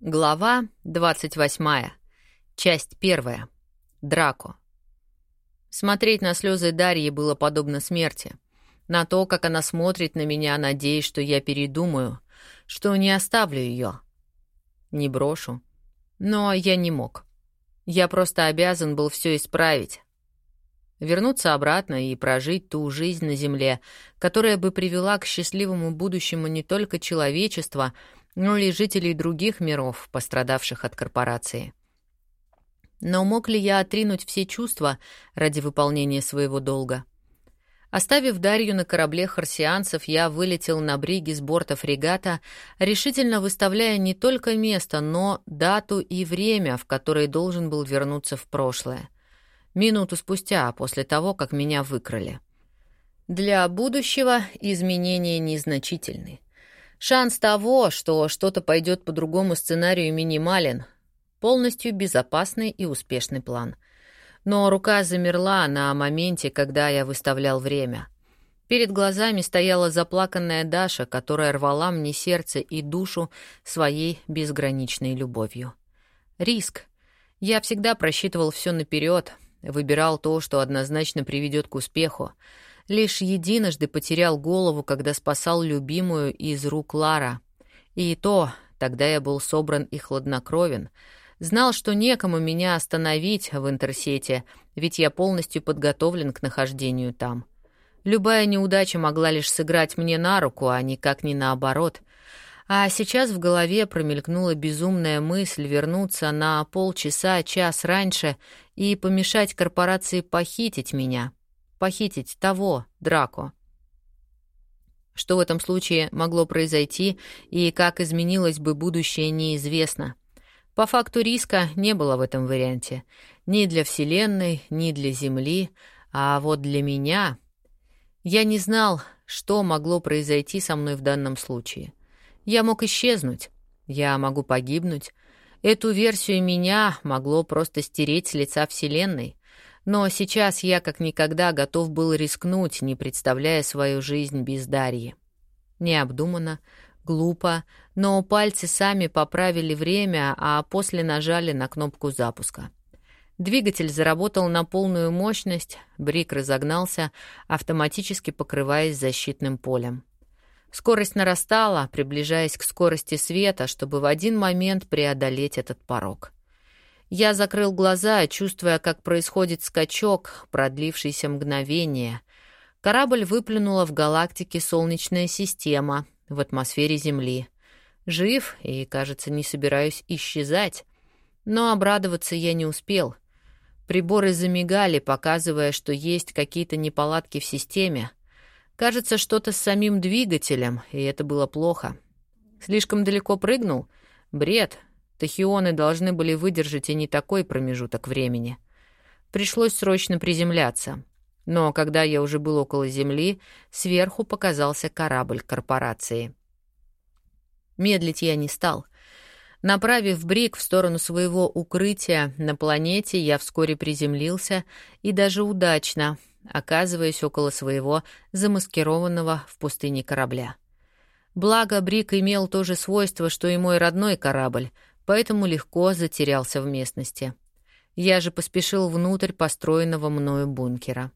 Глава 28. Часть 1. Драко. Смотреть на слезы Дарьи было подобно смерти. На то, как она смотрит на меня, надеясь, что я передумаю, что не оставлю ее. Не брошу. Но я не мог. Я просто обязан был все исправить. Вернуться обратно и прожить ту жизнь на Земле, которая бы привела к счастливому будущему не только человечества, но и жителей других миров, пострадавших от корпорации. Но мог ли я отринуть все чувства ради выполнения своего долга? Оставив Дарью на корабле харсианцев, я вылетел на бриги с борта фрегата, решительно выставляя не только место, но дату и время, в которое должен был вернуться в прошлое. Минуту спустя, после того, как меня выкрали. Для будущего изменения незначительны. Шанс того, что что-то пойдет по другому сценарию, минимален. Полностью безопасный и успешный план. Но рука замерла на моменте, когда я выставлял время. Перед глазами стояла заплаканная Даша, которая рвала мне сердце и душу своей безграничной любовью. Риск. Я всегда просчитывал все наперед, выбирал то, что однозначно приведет к успеху. Лишь единожды потерял голову, когда спасал любимую из рук Лара. И то, тогда я был собран и хладнокровен. Знал, что некому меня остановить в интерсете, ведь я полностью подготовлен к нахождению там. Любая неудача могла лишь сыграть мне на руку, а никак не наоборот. А сейчас в голове промелькнула безумная мысль вернуться на полчаса, час раньше и помешать корпорации похитить меня похитить того, Драко. Что в этом случае могло произойти и как изменилось бы будущее, неизвестно. По факту риска не было в этом варианте. Ни для Вселенной, ни для Земли. А вот для меня... Я не знал, что могло произойти со мной в данном случае. Я мог исчезнуть. Я могу погибнуть. Эту версию меня могло просто стереть с лица Вселенной. Но сейчас я как никогда готов был рискнуть, не представляя свою жизнь без Дарьи. Необдуманно, глупо, но пальцы сами поправили время, а после нажали на кнопку запуска. Двигатель заработал на полную мощность, Брик разогнался, автоматически покрываясь защитным полем. Скорость нарастала, приближаясь к скорости света, чтобы в один момент преодолеть этот порог. Я закрыл глаза, чувствуя, как происходит скачок, продлившийся мгновение. Корабль выплюнула в галактике Солнечная система, в атмосфере Земли. Жив и, кажется, не собираюсь исчезать. Но обрадоваться я не успел. Приборы замигали, показывая, что есть какие-то неполадки в системе. Кажется, что-то с самим двигателем, и это было плохо. Слишком далеко прыгнул? Бред, Тахионы должны были выдержать и не такой промежуток времени. Пришлось срочно приземляться. Но когда я уже был около земли, сверху показался корабль корпорации. Медлить я не стал. Направив брик в сторону своего укрытия на планете, я вскоре приземлился и даже удачно, оказываясь около своего замаскированного в пустыне корабля. Благо, Брик имел то же свойство, что и мой родной корабль — поэтому легко затерялся в местности. Я же поспешил внутрь построенного мною бункера.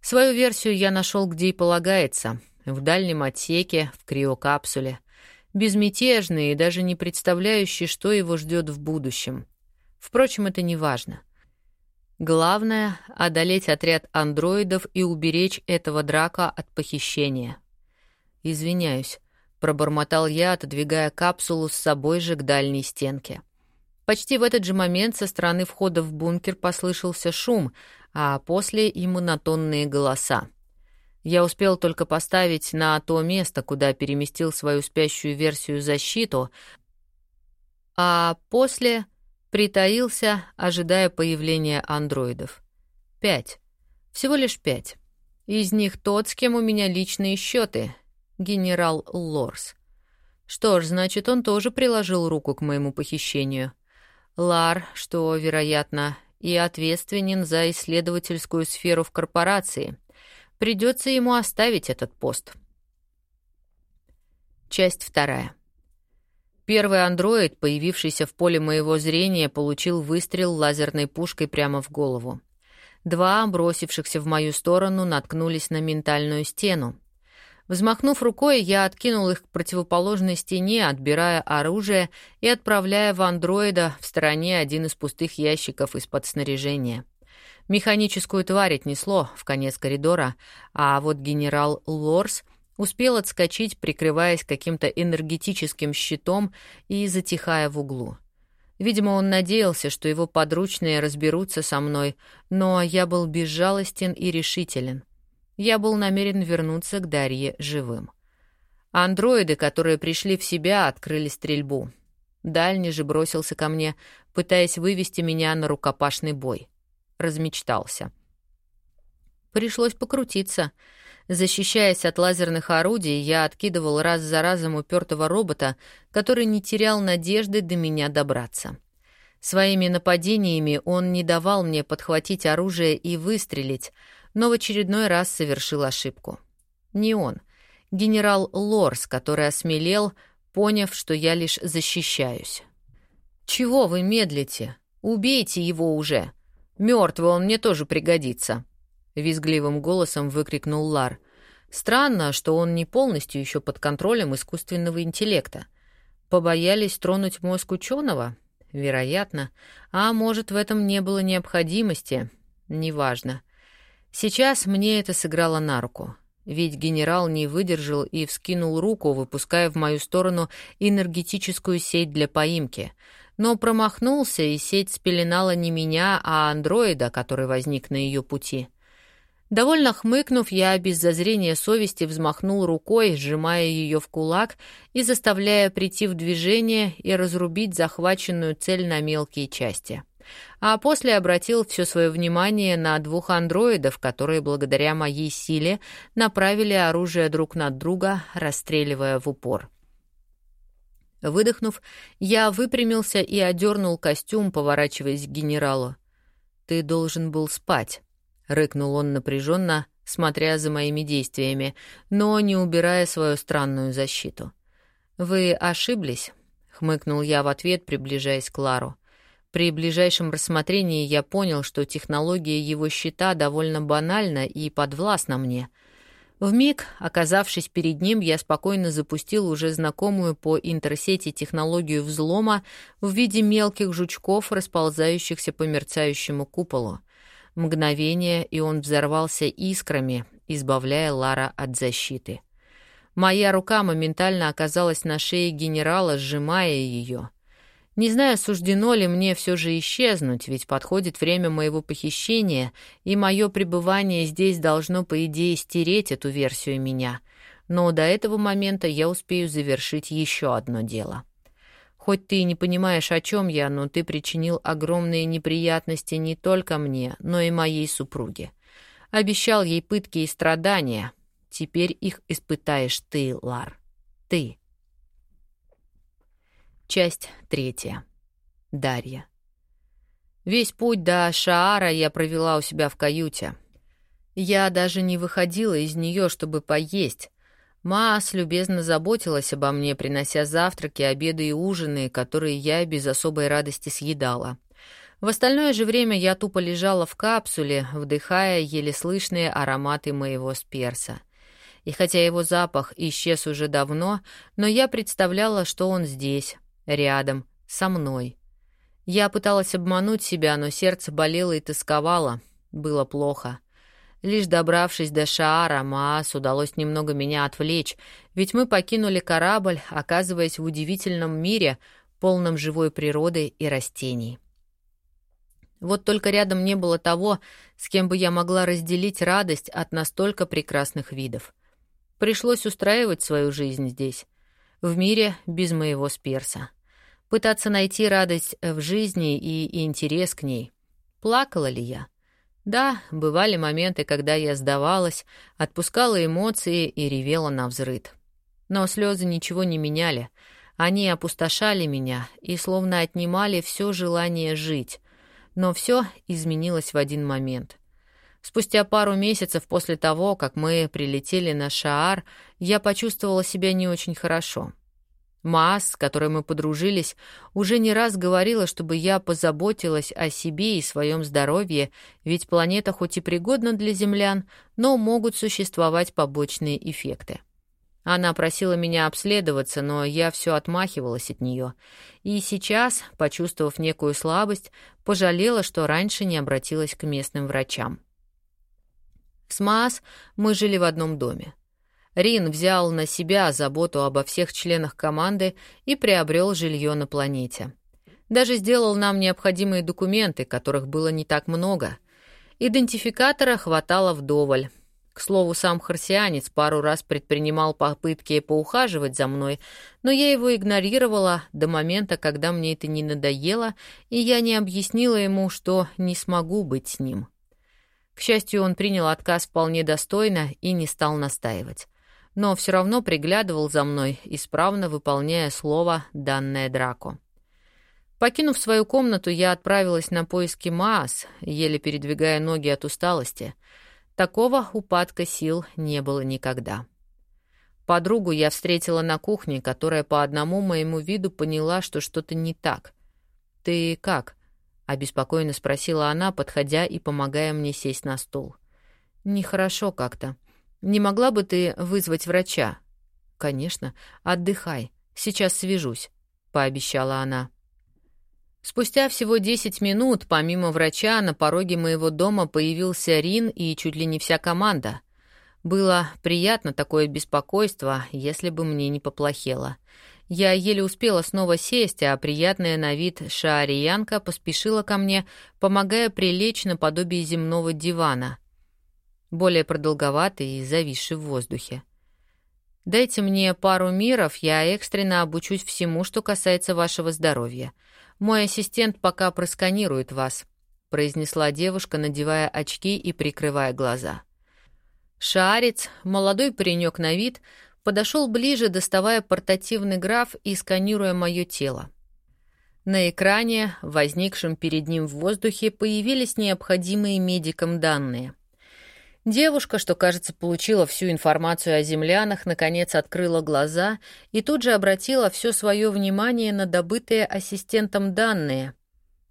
Свою версию я нашел где и полагается, в дальнем отсеке, в криокапсуле, безмятежный и даже не представляющий, что его ждет в будущем. Впрочем, это не важно. Главное — одолеть отряд андроидов и уберечь этого драка от похищения. Извиняюсь, Пробормотал я, отодвигая капсулу с собой же к дальней стенке. Почти в этот же момент со стороны входа в бункер послышался шум, а после и монотонные голоса. Я успел только поставить на то место, куда переместил свою спящую версию защиту, а после притаился, ожидая появления андроидов. Пять. Всего лишь пять. Из них тот, с кем у меня личные счеты, генерал Лорс. Что ж, значит, он тоже приложил руку к моему похищению. Лар, что, вероятно, и ответственен за исследовательскую сферу в корпорации. Придется ему оставить этот пост. Часть вторая. Первый андроид, появившийся в поле моего зрения, получил выстрел лазерной пушкой прямо в голову. Два, бросившихся в мою сторону, наткнулись на ментальную стену. Взмахнув рукой, я откинул их к противоположной стене, отбирая оружие и отправляя в андроида в стороне один из пустых ящиков из-под снаряжения. Механическую тварь отнесло в конец коридора, а вот генерал Лорс успел отскочить, прикрываясь каким-то энергетическим щитом и затихая в углу. Видимо, он надеялся, что его подручные разберутся со мной, но я был безжалостен и решителен. Я был намерен вернуться к Дарье живым. Андроиды, которые пришли в себя, открыли стрельбу. Дальний же бросился ко мне, пытаясь вывести меня на рукопашный бой. Размечтался. Пришлось покрутиться — Защищаясь от лазерных орудий, я откидывал раз за разом упертого робота, который не терял надежды до меня добраться. Своими нападениями он не давал мне подхватить оружие и выстрелить, но в очередной раз совершил ошибку. Не он. Генерал Лорс, который осмелел, поняв, что я лишь защищаюсь. «Чего вы медлите? Убейте его уже! Мертвый он мне тоже пригодится!» — визгливым голосом выкрикнул Лар. «Странно, что он не полностью еще под контролем искусственного интеллекта. Побоялись тронуть мозг ученого? Вероятно. А может, в этом не было необходимости? Неважно. Сейчас мне это сыграло на руку. Ведь генерал не выдержал и вскинул руку, выпуская в мою сторону энергетическую сеть для поимки. Но промахнулся, и сеть спеленала не меня, а андроида, который возник на ее пути. — Довольно хмыкнув, я без зазрения совести взмахнул рукой, сжимая ее в кулак и заставляя прийти в движение и разрубить захваченную цель на мелкие части. А после обратил все свое внимание на двух андроидов, которые благодаря моей силе направили оружие друг на друга, расстреливая в упор. Выдохнув, я выпрямился и одернул костюм, поворачиваясь к генералу. «Ты должен был спать», рыкнул он напряженно, смотря за моими действиями, но не убирая свою странную защиту. Вы ошиблись, хмыкнул я в ответ, приближаясь к Лару. При ближайшем рассмотрении я понял, что технология его щита довольно банальна и подвластна мне. Вмиг, оказавшись перед ним, я спокойно запустил уже знакомую по интерсети технологию взлома в виде мелких жучков, расползающихся по мерцающему куполу. Мгновение, и он взорвался искрами, избавляя Лара от защиты. Моя рука моментально оказалась на шее генерала, сжимая ее. Не знаю, суждено ли мне все же исчезнуть, ведь подходит время моего похищения, и мое пребывание здесь должно, по идее, стереть эту версию меня. Но до этого момента я успею завершить еще одно дело. Хоть ты и не понимаешь, о чем я, но ты причинил огромные неприятности не только мне, но и моей супруге. Обещал ей пытки и страдания. Теперь их испытаешь ты, Лар. Ты. Часть третья. Дарья. Весь путь до Шаара я провела у себя в каюте. Я даже не выходила из нее, чтобы поесть, Маас любезно заботилась обо мне, принося завтраки, обеды и ужины, которые я без особой радости съедала. В остальное же время я тупо лежала в капсуле, вдыхая еле слышные ароматы моего сперса. И хотя его запах исчез уже давно, но я представляла, что он здесь, рядом, со мной. Я пыталась обмануть себя, но сердце болело и тосковало. Было плохо. — Лишь добравшись до Шаара, Маас удалось немного меня отвлечь, ведь мы покинули корабль, оказываясь в удивительном мире, полном живой природы и растений. Вот только рядом не было того, с кем бы я могла разделить радость от настолько прекрасных видов. Пришлось устраивать свою жизнь здесь, в мире без моего сперса. Пытаться найти радость в жизни и интерес к ней. Плакала ли я? Да, бывали моменты, когда я сдавалась, отпускала эмоции и ревела на взрыд. Но слезы ничего не меняли. Они опустошали меня и словно отнимали все желание жить. Но все изменилось в один момент. Спустя пару месяцев после того, как мы прилетели на Шаар, я почувствовала себя не очень хорошо. Маас, с которой мы подружились, уже не раз говорила, чтобы я позаботилась о себе и своем здоровье, ведь планета хоть и пригодна для землян, но могут существовать побочные эффекты. Она просила меня обследоваться, но я все отмахивалась от нее. И сейчас, почувствовав некую слабость, пожалела, что раньше не обратилась к местным врачам. С Маас мы жили в одном доме. Рин взял на себя заботу обо всех членах команды и приобрел жилье на планете. Даже сделал нам необходимые документы, которых было не так много. Идентификатора хватало вдоволь. К слову, сам харсианец пару раз предпринимал попытки поухаживать за мной, но я его игнорировала до момента, когда мне это не надоело, и я не объяснила ему, что не смогу быть с ним. К счастью, он принял отказ вполне достойно и не стал настаивать но все равно приглядывал за мной, исправно выполняя слово, данное Драко. Покинув свою комнату, я отправилась на поиски Маас, еле передвигая ноги от усталости. Такого упадка сил не было никогда. Подругу я встретила на кухне, которая по одному моему виду поняла, что что-то не так. «Ты как?» — обеспокоенно спросила она, подходя и помогая мне сесть на стул. «Нехорошо как-то», не могла бы ты вызвать врача? Конечно. Отдыхай. Сейчас свяжусь, пообещала она. Спустя всего 10 минут, помимо врача, на пороге моего дома появился Рин и чуть ли не вся команда. Было приятно такое беспокойство, если бы мне не поплохело. Я еле успела снова сесть, а приятная на вид шаариянка поспешила ко мне, помогая прилечь наподобие земного дивана — более продолговатый и зависший в воздухе. «Дайте мне пару миров, я экстренно обучусь всему, что касается вашего здоровья. Мой ассистент пока просканирует вас», — произнесла девушка, надевая очки и прикрывая глаза. Шарец, молодой паренек на вид, подошел ближе, доставая портативный граф и сканируя мое тело. На экране, возникшем перед ним в воздухе, появились необходимые медикам данные — Девушка, что, кажется, получила всю информацию о землянах, наконец открыла глаза и тут же обратила все свое внимание на добытые ассистентом данные.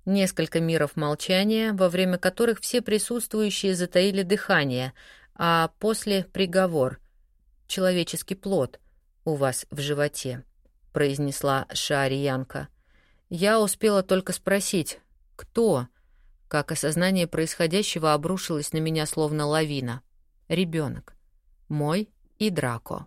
Несколько миров молчания, во время которых все присутствующие затаили дыхание, а после — приговор. «Человеческий плод у вас в животе», — произнесла Шариянка. Я успела только спросить «Кто?» Как осознание происходящего обрушилось на меня словно лавина. Ребенок. Мой и Драко.